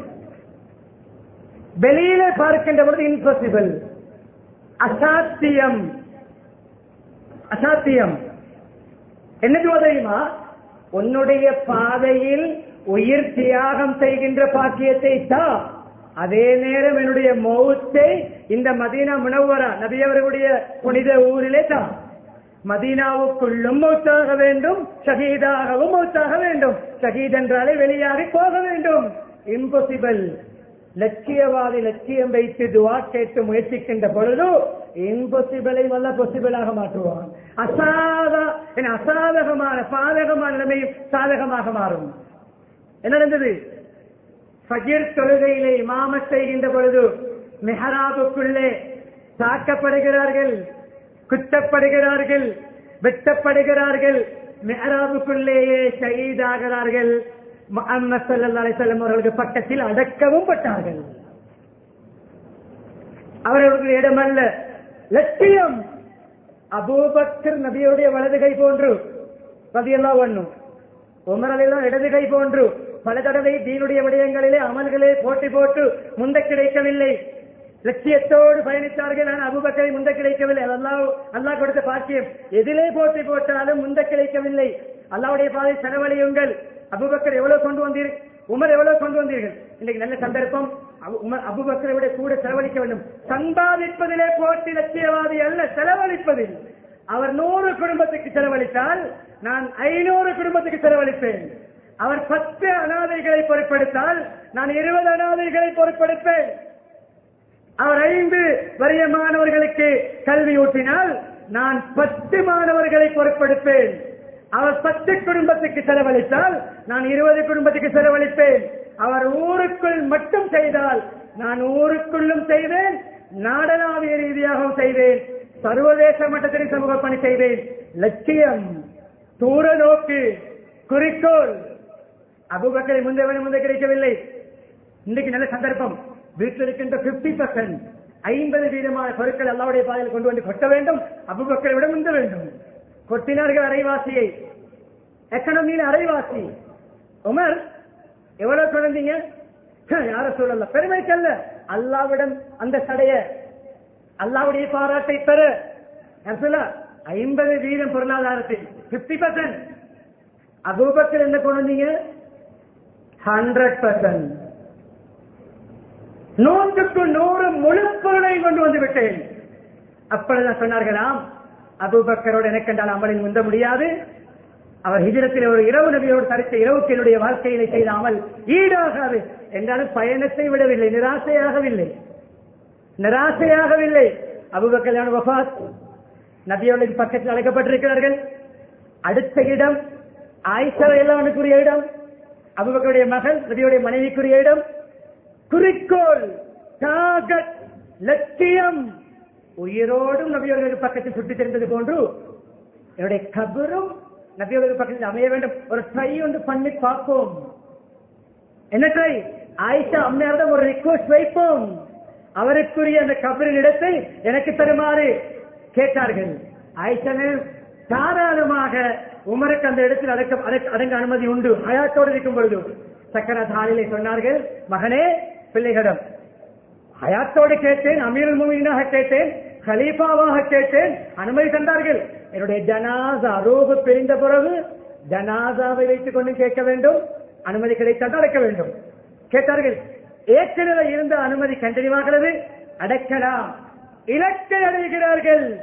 வெளியில பார்க்கின்ற பொழுது இம்பாசிபிள் அசாத்தியம் அசாத்தியம் என்ன தெரியுமா உன்னுடைய பாதையில் உயிர் தியாகம் செய்கின்ற பாக்கியத்தை தான் அதே நேரம் என்னுடைய மௌத்தை இந்த மதீனா முனவரா நபியவர்களுடைய புனித ஊரிலே தான் மதீனாவுக்குள்ளும் மௌத்தாக வேண்டும் ஷஹீதாகவும் மௌத்தாக வேண்டும். ஷஹீத் என்றாலே வெளியாகி போக வேண்டும். இம்பாசிபிள் லட்சியவாதி லட்சியம் வைத்து துவா கேட்டு முயற்சிக்கின்ற பொழுது இம்பாசிபிளை வல்ல பாசிபிளாக மாற்றுவான். அசாதா அசாதகமான சாதகமான நிலைமையும் சாதகமாக மாறும். என்ன நடந்தது? ஃபஜிர் தொழுகையிலே இமாம செய்கின்ற பொழுது மெஹராபுக்குள்ளே தாக்கப்படுகிறார்கள். குத்தப்படுகிறார்கள் வெட்டப்படுகிறார்கள் மெஹராபுக்குள்ளேயே ஷஹீதாகிறார்கள் முஹம்மது ஸல்லல்லாஹு அலைஹி வஸல்லம் அவர்களுக்கு பக்கத்தில் அடக்கவும் பட்டார்கள். அவர்களுக்கு இடமல்ல லட்சியம். அபூபக்கர் நபியுடைய வலது கை போன்று பதியெல்லாம் ஒண்ணும் உமர் இடது கை போன்று பல தடவை தீனுடைய விடயங்களிலே அமல்களே போட்டி போட்டு முந்த கிடைக்கவில்லை. லட்சியத்தோடு பயணித்தார்கள். ஆனால் அபுபக்கரை முந்த கிடைக்கவில்லை அதெல்லாம் அல்லாஹ் கொடுத்த பாக்கியம். எதிலே போட்டி போட்டாலும் முந்த கிடைக்கவில்லை அல்லாவுடைய பாதை செலவழியுங்கள் அபுபக்கர் எவ்வளவு கொண்டு வந்தீர்கள் உமர் எவ்வளவு கொண்டு வந்தீர்கள்? இன்னைக்கு நல்ல சந்தர்ப்பம். அபு- உமர் அபுபக்கரை விட கூட செலவழிக்க வேண்டும். சம்பாதிப்பதிலே போட்டி லட்சியவாதி அல்ல செலவழிப்பதில். அவர் நூறு குடும்பத்துக்கு செலவழித்தால் நான் ஐநூறு குடும்பத்துக்கு செலவழிப்பேன். அவர் பத்து அனாதைகளை பொருட்படுத்தால் நான் இருபது அனாதைகளை பொருட்படுத்தேன் அவர் ஐந்து வறிய மாணவர்களுக்கு கல்வி ஊட்டினால் நான் பத்து மாணவர்களை பொருட்படுப்பேன் அவர் பத்து குடும்பத்துக்கு செலவழித்தால் நான் இருபது குடும்பத்துக்கு செலவழிப்பேன். அவர் ஊருக்குள் மட்டும் செய்தால் நான் ஊருக்குள்ளும் செய்வேன் நாடளாவிய ரீதியாகவும் செய்வேன் சர்வதேச மட்டத்தில் சமூக பணி செய்வேன். லட்சியம் தூர நோக்கு குறிக்கோள். அபுபக்கரை முந்தைய முந்தைய கிடைக்கவில்லை. இன்னைக்கு நல்ல சந்தர்ப்பம். வீட்டில் இருக்கின்ற 50% பர்சன்ட் ஐம்பது வீதமான பொருட்கள் அல்லாவுடைய பாதையில் கொண்டு வந்து கொட்ட வேண்டும் அபுபக்கரை விட முந்த வேண்டும். கொட்டினார்கள் அரைவாசியை. எக்கனமியில் அரைவாசி? உமர் எவ்வளவு குழந்தைங்க? யார சொல்லல பெருமைக்கல்ல அல்லாவிடம் அந்த சடைய அல்லாவுடைய பாராட்டை பெற. ஐம்பது வீதம் பொருளாதாரத்தில் 50% பர்சன்ட் அபூபக்கர் என்ன கொண்டு வந்தீங்க? ஹண்ட்ரட் பர்சன்ட் நூற்றுக்கு நூறு முழு பொருளை கொண்டு வந்து விட்டேன் அப்பொழுது சொன்னார்களாம் அபுபக்கரோடு எனக்கென்றால் அமலில் முந்த முடியாது. அவர் ஹிஜரத்தில் ஒரு இரவு நபியோடு தரித்த இரவுக்கு என்னுடைய செய்தாமல் ஈடாகாது. என்றாலும் பயணத்தை விடவில்லை நிராசையாகவில்லை. நிராசையாகவில்லை. அபுபக்கல்யாண வபாத் நபியோட பக்கத்தில் அழைக்கப்பட்டிருக்கிறார்கள். அடுத்த இடம் ஆயிஷா எல்லாவனுக்குரிய இடம் அபுபக்கருடைய மகள் நபியுடைய மனைவிக்குரிய இடம் குறிக்கோள் டாகட் லட்சியம். உயிரோடும் நபியோர்களுக்கு பக்கத்தில் சுட்டி தெரிந்தது போன்று என்னுடைய கபரும் நபியோர்களுக்கு பக்கத்தில் அமைய வேண்டும். ஒரு ட்ரை ஒன்று பண்ணி பார்ப்போம். என்ன ட்ரை ஆயிஷா அம்மையாரிடம் ஒரு ரிக்வஸ்ட் வைப்போம். அவருக்குரிய அந்த கபரின் இடத்தை எனக்கு தருமாறு கேட்டார்கள். ஆயிஷனு தாராளமாக உமருக்கு அந்த இடத்தில் அடக்க அடங்க அனுமதி உண்டு. அயாத்தோடு இருக்கும் பொழுது சக்கரத் சொன்னார்கள் மகனே பிள்ளைகளிடம் ஹயாத்தோடு கேட்டேன் அமீருல் முமினாக கேட்டேன் கலீஃபாவாக கேட்டேன் அனுமதி தந்தார்கள். என்னுடைய ஜனாசா ரூபு பிரிந்த பிறகு ஜனாசாவை வைத்துக் கொண்டு கேட்க வேண்டும் அனுமதி கிடைத்தால் அடைக்க வேண்டும். கேட்டார்கள் ஏற்கனவே இருந்த அனுமதி கண்டினியூவாகிறது அடைக்கலாம் இலக்கை அடைகிறார்கள்.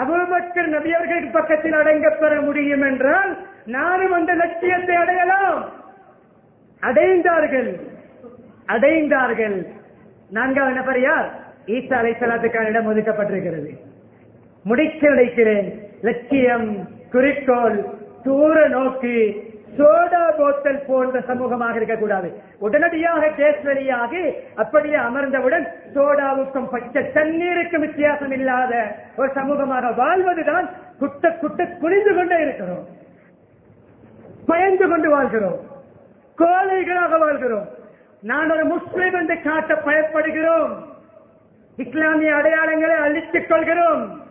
அபுபக்கர் நபி அவர்களுக்கு பக்கத்தில் அடங்கப் பெற முடியும் என்றால் நானும் அந்த லட்சியத்தை அடையலாம். அடைந்தார்கள். அடைந்தார்கள். நான்காவது நபர் யார்? ஈசா அலை சலாத்துக்கானிடம் ஒதுக்கப்பட்டிருக்கிறது. முடிக்க நினைக்கிறேன் லட்சியம் குறிக்கோள் தூர நோக்கி சோடா போத்தல் போன்ற சமூகமாக இருக்கக்கூடாது. உடனடியாக கேஸ் வெளியாகி அப்படியே அமர்ந்தவுடன் சோடாவுக்கும் பச்சை தண்ணீருக்கும் வித்தியாசம் இல்லாத ஒரு சமூகமாக வாழ்வதுதான் குட்ட குட்ட குனிந்து கொண்டே இருக்கிறோம். பயந்து கொண்டு வாழ்கிறோம். கோழைகளாக வாழ்கிறோம். நான் ஒரு முஸ்லிம் என்று காட்ட பயப்படுகிறோம். இஸ்லாமிய அடையாளங்களை அழித்துக் கொள்கிறோம்.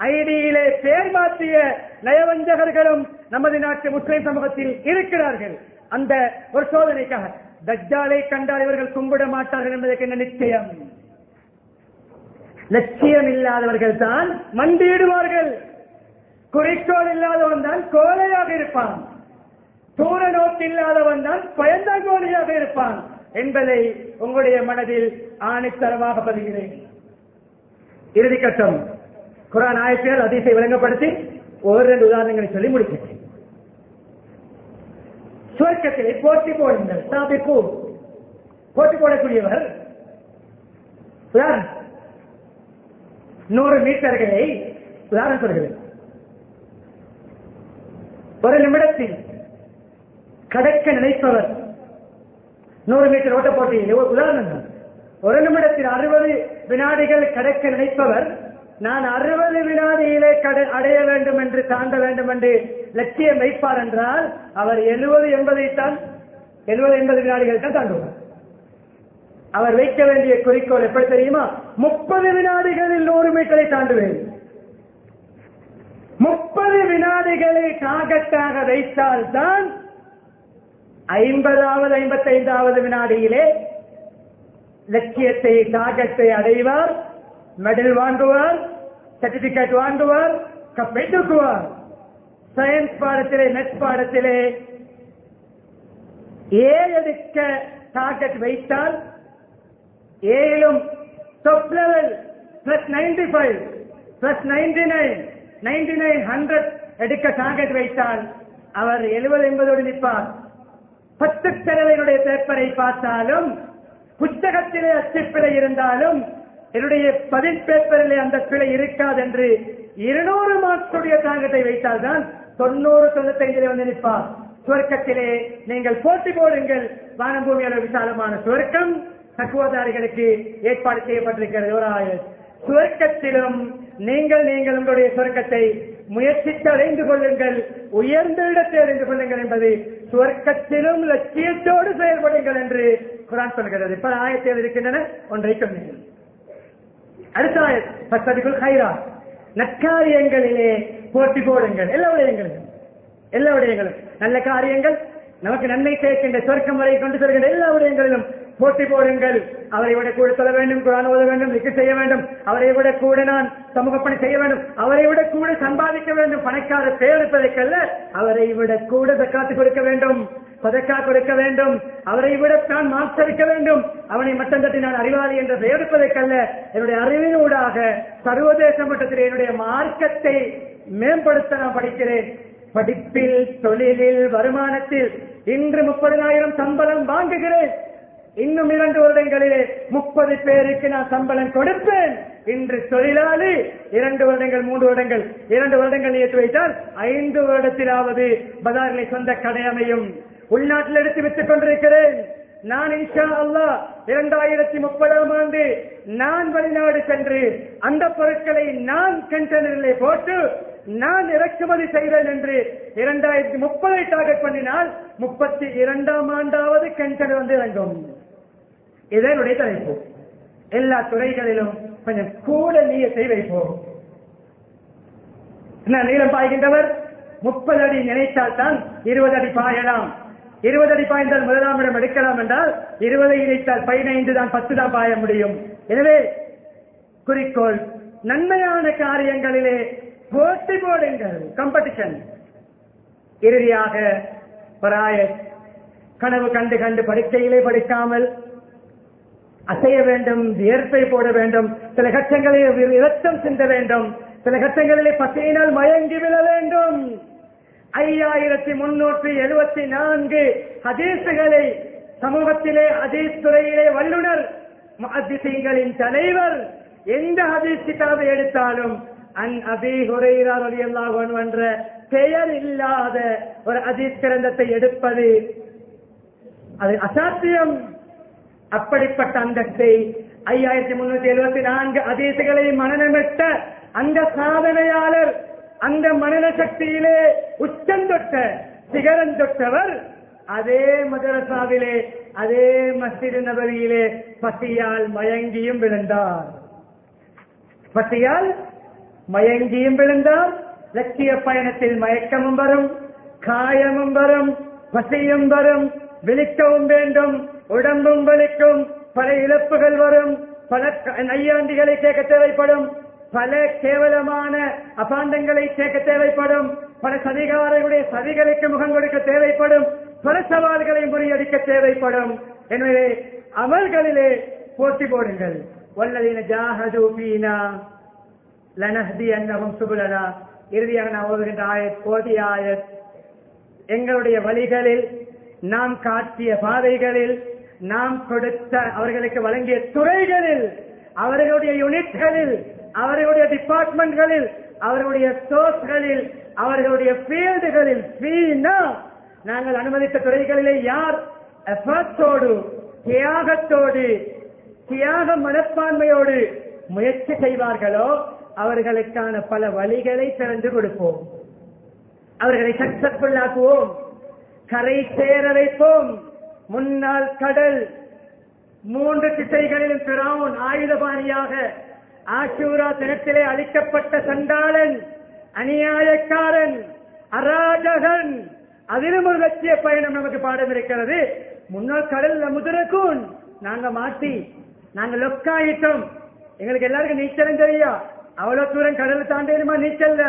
ஐடியிலே பேர் மாற்றிய நயவஞ்சகர்களும் நமது நாட்டு முஸ்லிம் சமூகத்தில் இருக்கிறார்கள். அந்த ஒரு சோதனைக்காக தஜ்ஜாலை கண்டால் இவர்கள் கும்பிட மாட்டார்கள் என்பதற்கு என்ன நிச்சயம்? லட்சியம் இல்லாதவர்கள் தான் மண்டியிடுவார்கள். குறிக்கோள் இல்லாதவன் தான் கோலையாக இருப்பான். தூர நோக்கு இல்லாதவன் தான் பயந்தாங்கோலியாக இருப்பான் என்பதை உங்களுடைய மனதில் ஆணித்தரமாக பதிகிறேன். இறுதி கட்டம். குரான் ஆயத்தினால் அதிசை விளங்கப்படுத்தி ஒரு ரெண்டு உதாரணங்களை சொல்லி முடிக்கிறேன். சுவர்க்கத்திலே போட்டி போடுங்கள் சாபிப்பு போட்டி போடக்கூடியவர் உதாரணம் நூறு மீட்டர்களை உதாரணம் சொல்கிறேன். ஒரு நிமிடத்தில் கடக்க நினைப்பவர். நூறு மீட்டர் ஓட்ட போட்டியில் உதாரணங்கள் உதாரணம். ஒரு நிமிடத்தில் அறுபது வினாடிகள் கடக்க நினைப்பவர் நான் அறுபது வினாடியிலே கட- அடைய வேண்டும் என்று தாண்ட வேண்டும் என்று லட்சியம் வைப்பார் என்றால் அவர் எழுபது எண்பதைத்தான் எழுபது எண்பது வினாடிகள் தான் தாண்டுவார். அவர் வைக்க வேண்டிய குறிக்கோள் எப்படி தெரியுமா? முப்பது வினாடிகளில் நூறு மீட்டரை தாண்டுவேன். முப்பது வினாடிகளை டாகட்டாக வைத்தால் தான் ஐம்பதாவது ஐம்பத்தைந்தாவது வினாடியிலே லட்சியத்தை டார்கெட்டை அடைவார் மெடல் வாங்குவார் சர்டிபிகேட் வாங்குவார் கப்பை தூக்குவார் சயின்ஸ் பாடத்திலே நெட் பாடத்திலே ஏ எடுக்க டார்கெட் வைத்தால் ஏழும் top level plus ninety five plus ninety nine ninety nine hundred எடுக்க டார்கெட் வைத்தால் அவர் எழுபது எண்பதோடு நிற்பார். பத்து தடவைகளுடைய பேப்பரை பார்த்தாலும் புத்தகத்திலே அச்சுப்பிழை இருந்தாலும் என்னுடைய பதில் பேப்பரிலே அந்த பிழை இருக்காது என்று இருநூறு மார்க்ஸுடைய தாங்கத்தை வைத்தால்தான் தொண்ணூறு தொண்ணூத்தைந்திலே வந்து நிற்பார். சுவர்க்கத்திலே நீங்கள் போட்டி போடுங்கள். வானபூமியான விசாலமான சுவர்க்கம் தக்குவதாரிகளுக்கு ஏற்பாடு செய்யப்பட்டிருக்கிறது. ஒரு ஆயுள். சுவர்க்கத்திலும் நீங்கள் நீங்கள் உங்களுடைய சுவர்க்கத்தை முயற்சித்து அடைந்து கொள்ளுங்கள் உயர்ந்த இடத்தை அடைந்து கொள்ளுங்கள் என்பது சுவர்க்கத்திலும் லட்சியத்தோடு செயல்படுங்கள் என்று குரான் சொல்கிறது. பல ஆயத்தில் இருக்கின்றன ஒன்றை சொன்னீர்கள் அடுத்த ஆயத் ஹைரா நற்காரியங்களிலே போட்டி போடுங்கள். எல்லா விடயங்களும். எல்லா விடயங்களும். நல்ல காரியங்கள் நமக்கு நன்மை சேர்க்கின்ற சொர்க்கம் வரை கொண்டு செல்கின்ற எல்லா விடயங்களிலும் போட்டி போடுங்கள் அவரை விட கூட சொல்ல வேண்டும் குரான் ஓத வேண்டும் நிக்க செய்ய வேண்டும். அவரை விட கூட நான் சமூக பணி செய்ய வேண்டும். அவரை விட கூட சம்பாதிக்க வேண்டும். பணக்கார தேர்ப்பதற்கல்ல அவரை விட கூட தக்காத்து கொடுக்க வேண்டும். பதக்கா கொடுக்க வேண்டும். அவரை விட நான் மாற்றடிக்க வேண்டும். அவனை மட்டம் தட்டி நான் அறிவாளி என்று பெயர்ப்பதற்கல்ல என்னுடைய அறிவினூடாக சர்வதேச மட்டத்தில் என்னுடைய மார்க்கத்தை மேம்படுத்த நான் படிக்கிறேன். படிப்பில் தொழிலில் வருமானத்தில் இன்று முப்பதனாயிரம் சம்பளம் வாங்குகிறேன். இன்னும் இரண்டு வருடங்களிலே முப்பது பேருக்கு நான் சம்பளம் கொடுப்பேன். இன்று தொழிலாளி இரண்டு வருடங்கள் மூன்று வருடங்கள் இரண்டு வருடங்கள் ஏற்று வைத்தால் ஐந்து வருடத்திலாவது பஜாரிலே சொந்த கடை அமையும். உள்நாட்டில் எடுத்து வித்துக் கொண்டிருக்கிறேன். நான் இன்ஷா அல்லாஹ் இரண்டாயிரத்தி முப்பதாம் ஆண்டு நான் வெளிநாடு சென்று அந்த பொருட்களை நான் கண்டெய்னரிலே போட்டு நான் இறக்குமதி செய்தேன் என்று இரண்டாயிரத்தி முப்பதை டார்கெட் பண்ணினால் முப்பத்தி இரண்டாம் ஆண்டாவது கண்டெய்னர் வந்து இறங்கும். இதே என்னுடைய தலைப்பு எல்லா துறைகளிலும் கொஞ்சம் கூட நீயத்தை வைப்போம் என்ன நீளம் பாய்கின்றவர்? முப்பது அடி நினைத்தால் தான் இருபது அடி பாயலாம். இருபது அடி பாய்ந்தால் முதலாம் இடம் எடுக்கலாம் என்றால் இருபதை இணைத்தால் பதினைந்து தான் பத்து தான் பாய முடியும். எனவே குறிக்கோள் நன்மையான காரியங்களிலே போட்டி போடுங்கள் காம்படிஷன் இறுதியாக பராய கனவு கண்டு கண்டு படுக்கையிலே படிக்காமல் அசைய வேண்டும் வியர்ப்பை போட வேண்டும் சில கட்டங்களில் இரத்தம் சிந்த வேண்டும் சில கட்டங்களிலே பசையினால் மயங்கி விழ வேண்டும். ஐயாயிரத்தி முன்னூற்றி எழுபத்தி நான்கு ஹதீசுகளை சமூகத்திலே ஹதீஸ் துறையிலே வல்லுனர் முஹத்திசீன்களின் தலைவர் எந்த ஹதீஸ் கிதாபை எடுத்தாலும் அன் அபி ஹுரைரா ரலியல்லாஹு என்ற பெயர் இல்லாத ஒரு அஜீத் கிரந்தத்தை எடுப்பது அது அசாத்தியம். அப்படிப்பட்ட அந்தஸ்தை ஐயாயிரத்தி முன்னூத்தி எழுபத்தி நான்கு அதீசுகளை மனநமிட்ட அந்த சாதனையாளர் அந்த மனன சக்தியிலே உச்சந்தொட்ட சிகரம் தொட்டவர் அதே மதரசாவிலே அதே மஸ்ஜித் நபரியிலே பசியால் மயங்கியும் விழுந்தார். பசியால் மயங்கியும் விழுந்தார். லட்சிய பயணத்தில் மயக்கமும் வரும் காயமும் வரும் பசியும் வரும் விழிக்கவும் வேண்டும். உடம்பும் வலிக்கும் பல இழப்புகள் வரும் பல நையாண்டிகளை கேட்க தேவைப்படும் பல கேவலமான அபாண்டங்களை கேட்க தேவைப்படும் பல சதிகாரர்களுடைய சதிகளுக்கு முகம் கொடுக்க தேவைப்படும் பல சவால்களை முறியடிக்க தேவைப்படும். எனவே அமல்களிலே போட்டி போடுங்கள். வல்லதின ஜாஹது பீனா லனஹதி அன்னகம் சுபுலனா. இறுதியாக நான் ஓதுகின்ற ஆயத் ஓதிய ஆயத். எங்களுடைய வழிகளில் நாம் காட்டிய பாதைகளில் நாம் கொடுத்த அவர்களுக்கு வழங்கிய துறைகளில் அவர்களுடைய யூனிட்களில் அவர்களுடைய டிபார்ட்மெண்ட்களில் அவர்களுடைய சோர்ஸ்களில் அவர்களுடைய ஃபீல்டுகளில் நாங்கள் அனுமதித்த துறைகளிலே யார்? எஃபர்ட்டோடு தியாகத்தோடு தியாக மனப்பான்மையோடு முயற்சி செய்வார்களோ அவர்களுக்கான பல வழிகளை திறந்து கொடுப்போம். அவர்களை சக்சஸ்ஃபுல் ஆக்குவோம். கரை சேர வைப்போம் முன்னாள் கடல் மூன்று திசைகளிலும் பிராவுன் ஆயுதபாணியாக ஆஷூரா தினத்திலே அளிக்கப்பட்ட சண்டாளன் அநியாயக்காரன் அராஜகன். அதிலும் ஒரு லட்சிய பயணம் நமக்கு பாடம் இருக்கிறது. முன்னால் கடல்ல முதிரக்கூன். நாங்க மாட்டி நாங்க லொக்காயிட்டோம் எங்களுக்கு எல்லாருக்கும் நீச்சலும் தெரியா? அவ்வளவு தூரம் கடல் தாண்டேனுமா நீச்சல்ல.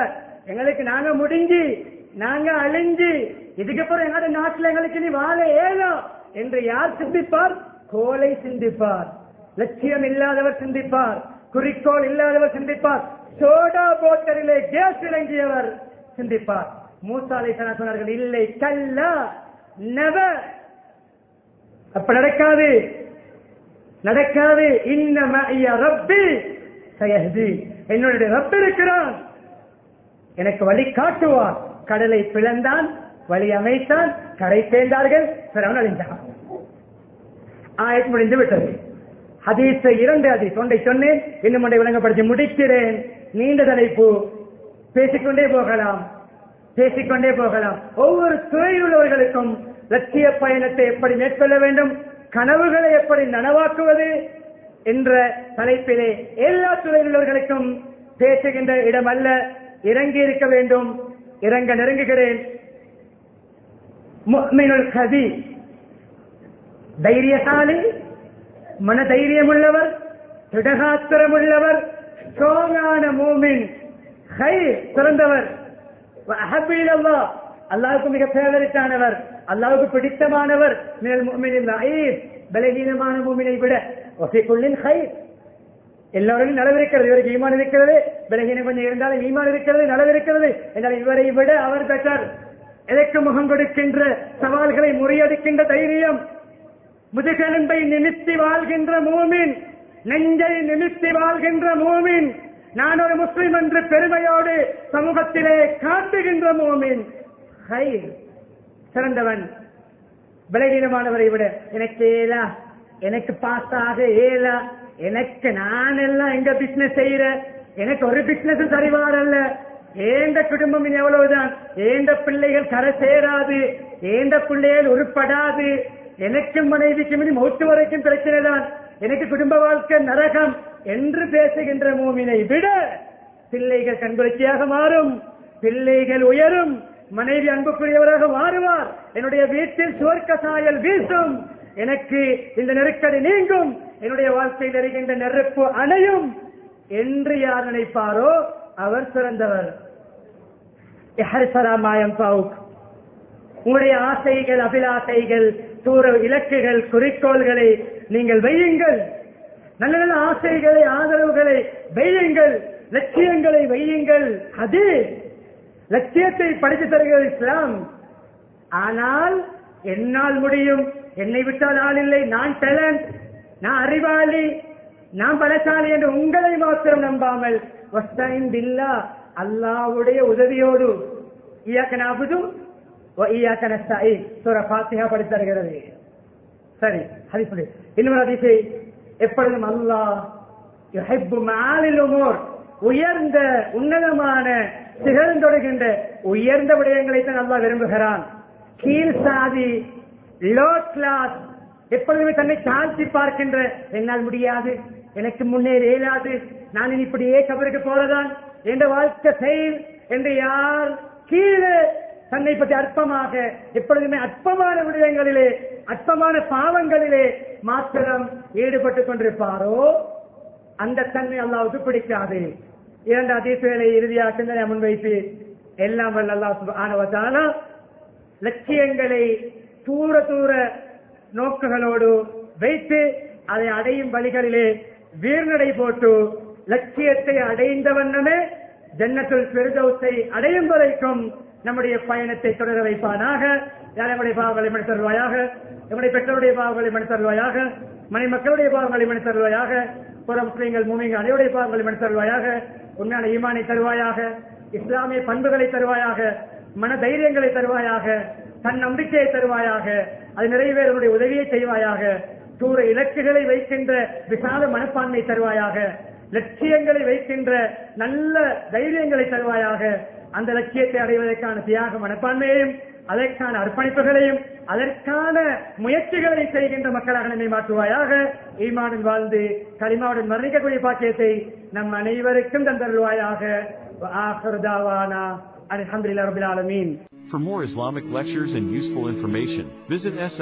எங்களுக்கு நாங்க முடிஞ்சு நாங்க அழிஞ்சு. இதுக்கப்புறம் எங்களோட நாட்டுல எங்களுக்கு நீ வாழ ஏதோ என்று யார் சிந்திப்பார்? கோலை சிந்திப்பார். லட்சியம் இல்லாதவர் சிந்திப்பார். குறிக்கோள் இல்லாதவர் சிந்திப்பார். சோடா போட்டரிலே கேஸ் விளங்கியவர் சிந்திப்பார். மூசாலை சொன்னார்கள் இல்லை கல்லா நெவர் அப்ப நடக்காது. நடக்காது. இன்னம ரப்பி சயஹதி. என்னுடைய ரப்ப இருக்கிறான். எனக்கு வழி காட்டுவார். கடலை பிளந்தான் வழி அமைத்தான் கரை சேர்ந்தார்கள் பிறவன் அழிந்தான். ஆயத் முடிந்து விட்டது. ஹதீஸ இரண்டு அதி ஒன்றை சொன்னேன் இன்னும் ஒன்றை விளங்கப்படுத்தி முடிக்கிறேன். நீண்ட தலைப்பு பேசிக்கொண்டே போகலாம். பேசிக்கொண்டே போகலாம். ஒவ்வொரு துறையில் உள்ளவர்களுக்கும் லட்சிய பயணத்தை எப்படி மேற்கொள்ள வேண்டும் கனவுகளை எப்படி நனவாக்குவது என்ற தலைப்பிலே எல்லா துறையில் உள்ளவர்களுக்கும் பேசுகின்ற இடம் அல்ல இறங்கி இருக்க வேண்டும். இறங்க நெருங்குகிறேன். முஃமினுல் கதி தைரியசாலி மன தைரியம் உள்ளவர் திடகாத்திரம் உள்ளவர் ஸ்ட்ராங்கான மூமின் ஹை சிறந்தவர். அஹபில் அல்லாவுக்கு மிக பேவரிட்டானவர் அல்லாவுக்கு பிடித்தமானவர் மேல் முஃமினில் லயீப் பலகீனமான மூமினை விட வஃபிகுல்லின் ஹை. எல்லாரும் நலவு இவருக்கு ஈமான் இருக்கிறது பலகீனம் கொஞ்சம் இருந்தாலும் ஈமான் இருக்கிறது நலவு என்றால் இவரை விட அவர் பெற்றார் எதற்கு முகம் கொடுக்கின்ற சவால்களை முறியடிக்கின்ற தைரியம்? முதுகெலும்பை நிமித்தி வாழ்கின்ற மூமின் நெஞ்சை நிமித்தி வாழ்கின்ற மூமின் நான் ஒரு முஸ்லிம் என்று பெருமையோடு சமூகத்திலே காட்டுகின்ற மூமின். ஹை சிறந்தவன் பலவீனமானவரை விட எனக்கு ஏலா எனக்கு பாசாக ஏலா எனக்கு நான் எல்லாம் எங்க பிசினஸ் செய்யற எனக்கு ஒரு பிசினஸ் சரிவாரல்ல ஏந்த குடும்பம் எவ்வளவுதான்? ஏந்த பிள்ளைகள் கரை சேராது ஏந்த பிள்ளைகள் உருப்படாது எனக்கும் மனைவிக்கும் இனி மௌத்து வரைக்கும் பிரச்சனை தான் எனக்கு குடும்ப வாழ்க்கை நரகம் என்று பேசுகின்ற மூமினை விட பிள்ளைகள் கண்குளிர்ச்சியாக மாறும். பிள்ளைகள் உயரும். மனைவி அன்புக்குரியவராக மாறுவார். என்னுடைய வீட்டில் சுவர்க்க சாயல் வீசும். எனக்கு இந்த நெருக்கடி நீங்கும். என்னுடைய வாழ்க்கையில் இருக்கின்ற நெருப்பு அணையும். என்று யார் நினைப்பாரோ அவர் சிறந்தவர். உங்களுடைய ஆசைகள் அபிலாசைகள் தூர இலக்குகள் குறிக்கோள்களை நீங்கள் வையுங்கள். நல்ல நல்ல ஆசைகளை ஆதரவுகளை வையுங்கள். லட்சியங்களை வையுங்கள். அது லட்சியத்தை படித்து தருகிறது இஸ்லாம். ஆனால் என்னால் முடியும். என்னை விட்டால் ஆள் இல்லை. நான் டேலண்ட் நான் அறிவாளி நான் பலசாலி என்று உங்களை மாத்திரம் நம்பாமல் வஸ்தைன் பில்லா அல்லாவுடைய உதவியோடு இயக்க நாபுது படித்து தருகிறது. சரி ஹரிசுடி இன்னொரு அதிசை எப்பொழுதும் அல்லாஹ் யுஹிப்பு உயர்ந்த உன்னதமான திகழ்ந்தொடுகின்ற உயர்ந்த விடயங்களை தான் நல்லா விரும்புகிறான். கீழ் சாதி லோ கிளாஸ் எப்பொழுதுமே தன்னை தாழ்த்தி பார்க்கின்ற என்னால் முடியாது எனக்கு முன்னேற இயலாது நான் இப்படியே கபருக்கு போறதான் என்ற வாழ்க்கை செயல் என்று யார் கீழே தன்னை பற்றி அற்பமாக எப்பொழுதுமே அற்பமான விடயங்களிலே அற்பமான பாவங்களிலே மாத்திரம் ஈடுபட்டுக் கொண்டிருப்பாரோ அந்த தன்மை அல்லாவுக்கு பிடிக்காது. இரண்டு அதிசயங்களை இறுதியாக சிந்தனை முன்வைத்து எல்லாம் வல்ல அல்லாஹ் சுப்ஹானஹு லட்சியங்களை தூர தூர நோக்குகளோடு வைத்து அதை அடையும் வழிகளிலே வீர்நடை போட்டு லட்சியத்தை அடைந்த வண்ணமே ஜன்னத்தில் பெருதவத்தை அடையும் வரைக்கும் நம்முடைய பயணத்தை தொடர வைப்பானாக. யார் நம்முடைய பாவங்களை மனிதருவாயாக நம்முடைய பெற்றோருடைய பாவங்களை மனிதருவாயாக மனை மக்களுடைய பாவங்களை மனிதருவாயாக புற முஸ்லீம்கள் மூமிங்கள் அனைவருடைய பாவங்களை மனிதருவாயாக உண்மையான ஈமானை தருவாயாக? இஸ்லாமிய பண்புகளை தருவாயாக? மன தைரியங்களை தருவாயாக? தன் நம்பிக்கையை தருவாயாக? அது நிறைவேறனுடைய உதவியை செய்வாயாக? தூர இலக்குகளை வைக்கின்ற விசால மனப்பான்மை தருவாயாக? லட்சியங்களை வைக்கின்ற நல்ல தைரியங்களை தருவாயாக? அந்த லட்சியத்தை அடைவதற்கான தியாக மனப்பான்மையையும் அதற்கான அர்ப்பணிப்புகளையும் அதற்கான முயற்சிகளை செய்கின்ற மக்களாக நம்மை மாற்றுவாயாக. ஈமானுடன் வாழ்ந்து கரிமாவுடன் மரணிக்கக்கூடிய பாக்கியத்தை நம் அனைவருக்கும் தந்தருவாயாக For more Islamic lectures and useful information, visit SL